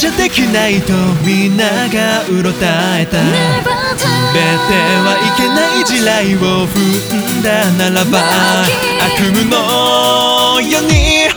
じゃできないとみんながうろたえた。全てはいけない地雷を踏んだならば悪夢のように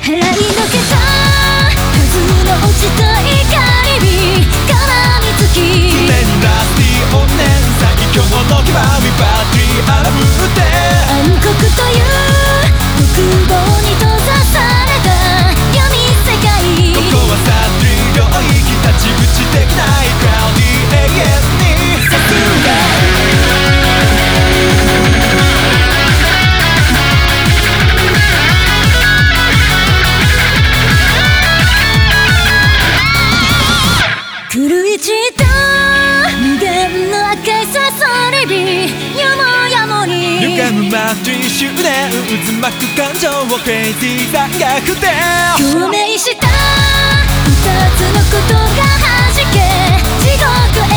ュで渦巻く感情をクレイジーさがくて。共鳴した。二つのことが弾け地獄へ